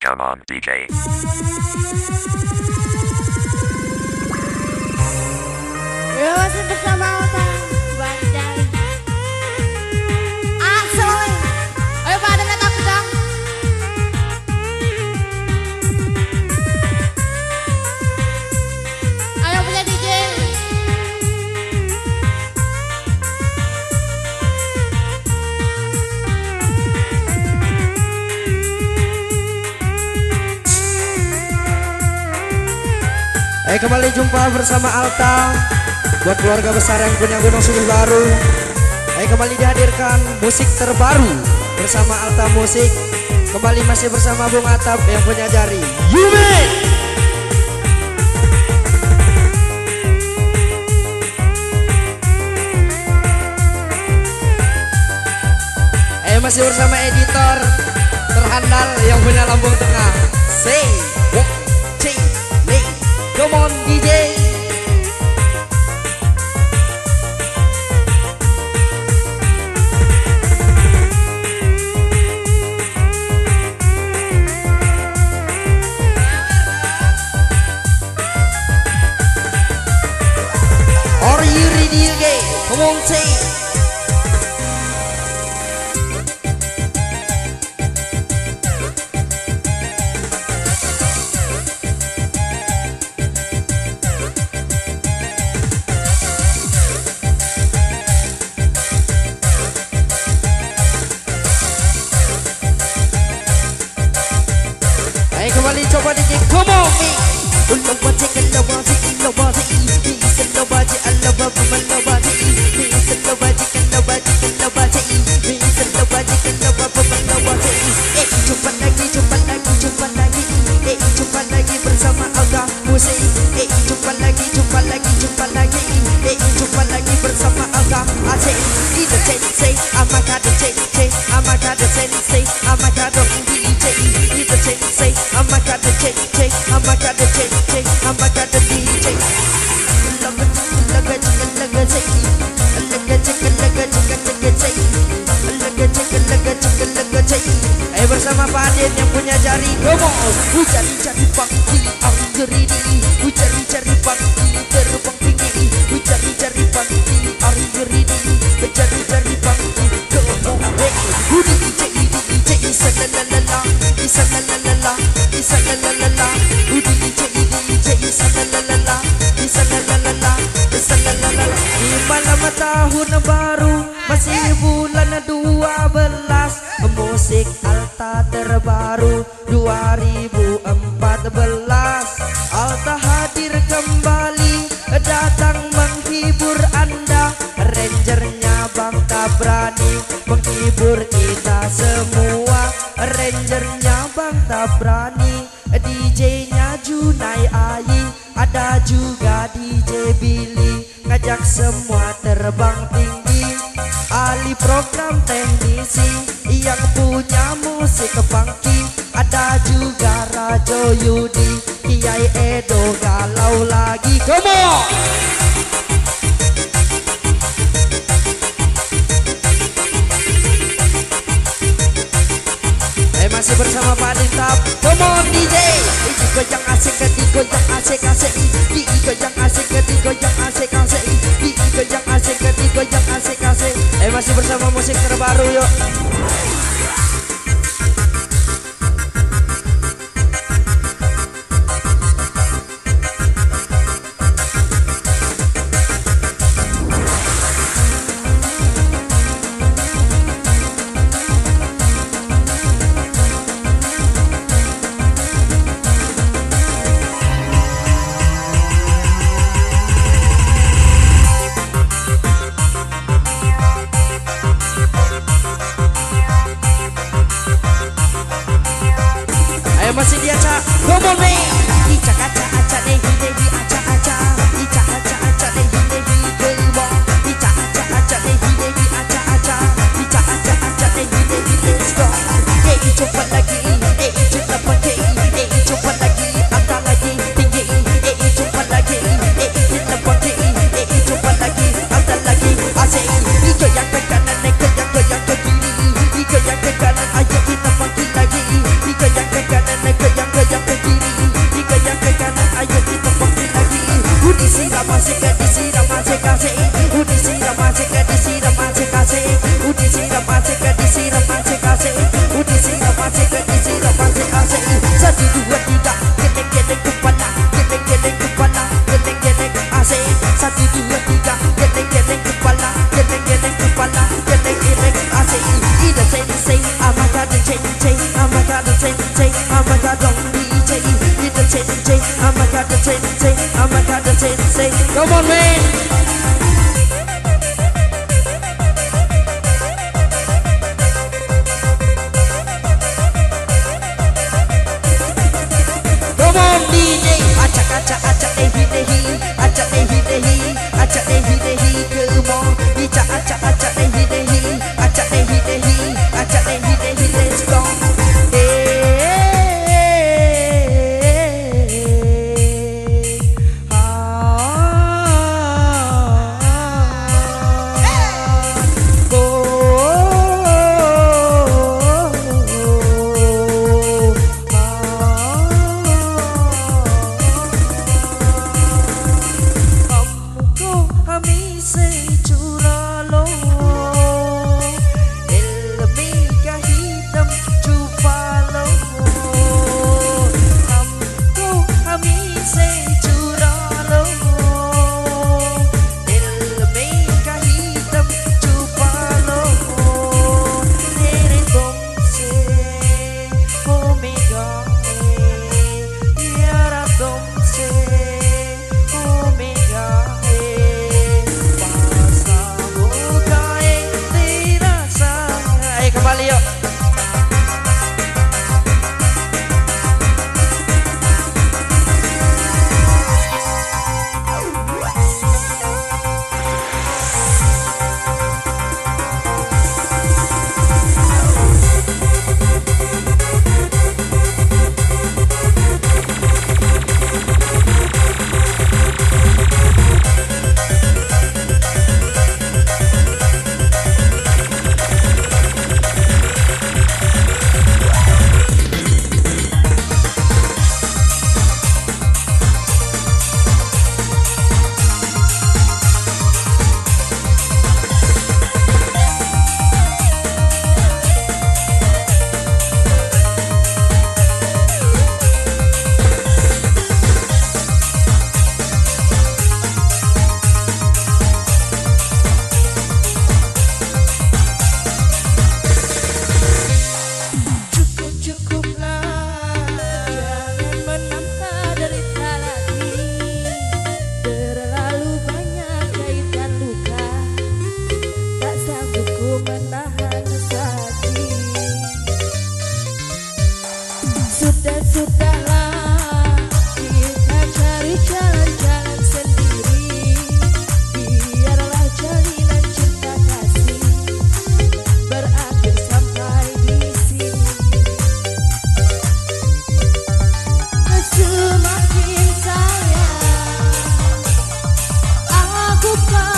Come on, DJ. Ya masih bersama Otang Eh kembali jumpa bersama Alta. Buat keluarga besar yang punya Gunung Sugi Baru. Eh kembali dihadirkan musik terbaru Bersama Alta Musik Kembali masih bersama Bung Atap yang punya jari. Yume Eh masih bersama editor terhandal yang punya lambung tengah. Say Come on DJ Are you ready again? Come on say Ayo kembali coba DJ Come on me Ulo baje kalau baje ilo baje Di selo baje ala babu malo baje Di selo baje kalau baje kalau baje Di selo baje kalau babu malo baje Eh jumpa lagi jumpa lagi jumpa lagi Eh jumpa lagi bersama Alga Musik Eh jumpa lagi jumpa lagi jumpa lagi Eh jumpa lagi bersama Alga Asik Ida sensei Amakado sensei Amakado sensei Amakado DJ Laga laga laga say Laga laga laga laga say Laga laga laga laga say Eh bersama Pak Adin yang punya jari. Gomo Cari cari pangki Anggeridi Cari cari 2014 Alta hadir kembali. Datang menghibur anda. Rangernya Bang Tabrani Menghibur kita semua. Rangernya Bang Tabrani DJ-nya Junai Ayi Ada juga DJ Billy. Ngajak semua terbang tinggi. Ali program teknisi Yang punya musik juga Rajo Yudi Kiai Edo galau lagi. Come on! Eh masih bersama Pak Dintap Come on DJ Ini goyang asik Di goyang asik asik. Di goyang asik Di goyang asik asik. Di goyang asik Di goyang asik asik. Eh masih bersama musik terbaru yuk Come on, man. Come on, DJ. Acha, acha, acha, ehi, ehi. 不怕。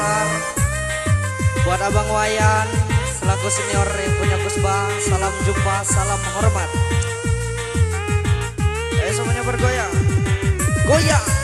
besar Buat Abang Wayan Selaku senior yang punya Kusba Salam jumpa, salam hormat. Ayo semuanya bergoyang. Goyang!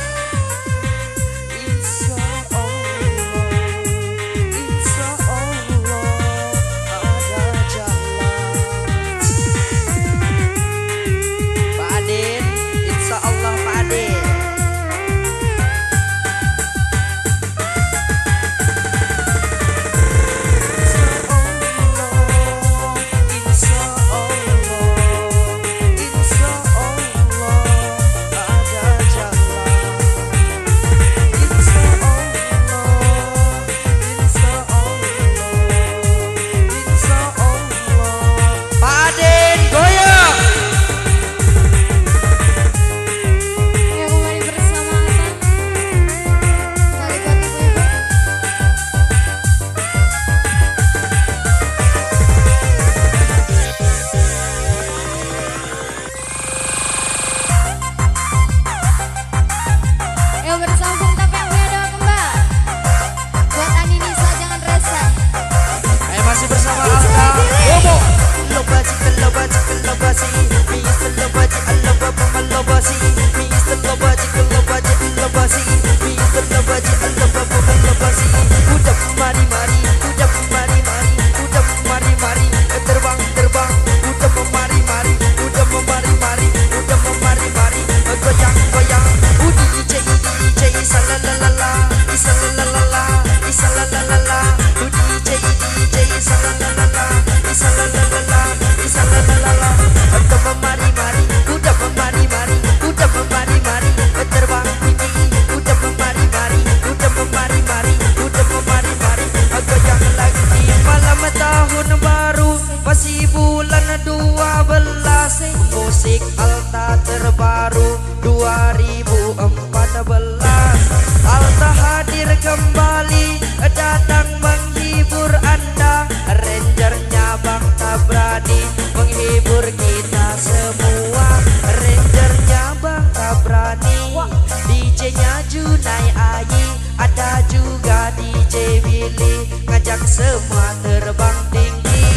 Nai ayi Ada juga DJ Billy Ngajak semua terbang tinggi.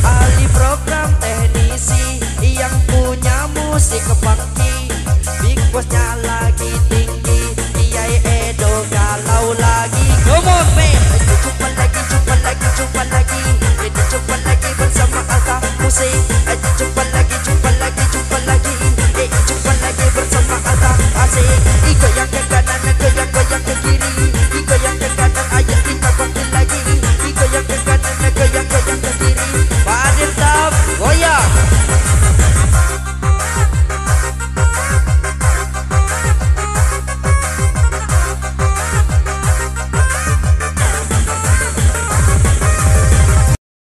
Ali program teknisi Yang punya musik kebangki, Big Bossnya lagi tinggi